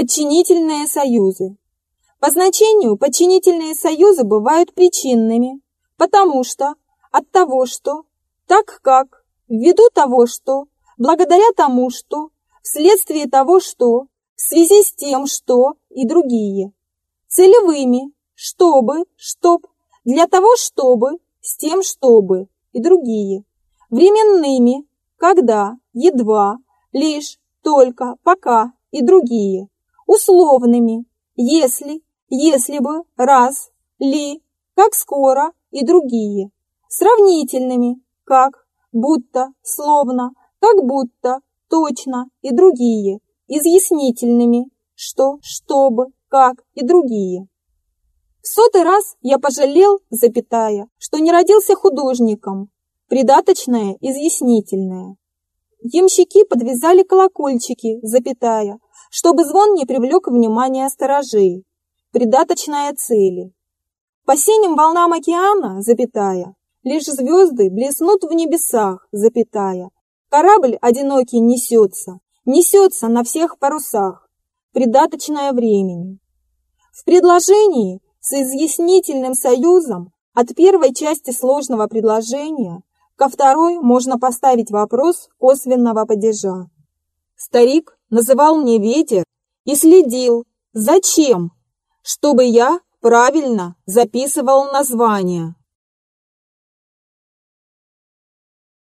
Подчинительные союзы. По значению подчинительные союзы бывают причинными, потому что, от того что, так как, ввиду того что, благодаря тому что, вследствие того что, в связи с тем что и другие. Целевыми, чтобы, чтоб, для того чтобы, с тем чтобы и другие. Временными, когда, едва, лишь, только, пока и другие. Условными, если, если бы, раз, ли, как скоро и другие. Сравнительными, как, будто, словно, как будто, точно и другие. Изъяснительными, что, чтобы, как и другие. В сотый раз я пожалел, запятая, что не родился художником. Придаточное, изъяснительное. Ямщики подвязали колокольчики, запятая, чтобы звон не привлек внимание сторожей. Придаточная цели. По синим волнам океана, запятая, лишь звезды блеснут в небесах, запятая. Корабль одинокий несется, несется на всех парусах. Придаточное времени. В предложении с изъяснительным союзом от первой части сложного предложения ко второй можно поставить вопрос косвенного падежа. Старик называл мне ветер и следил, зачем, чтобы я правильно записывал название.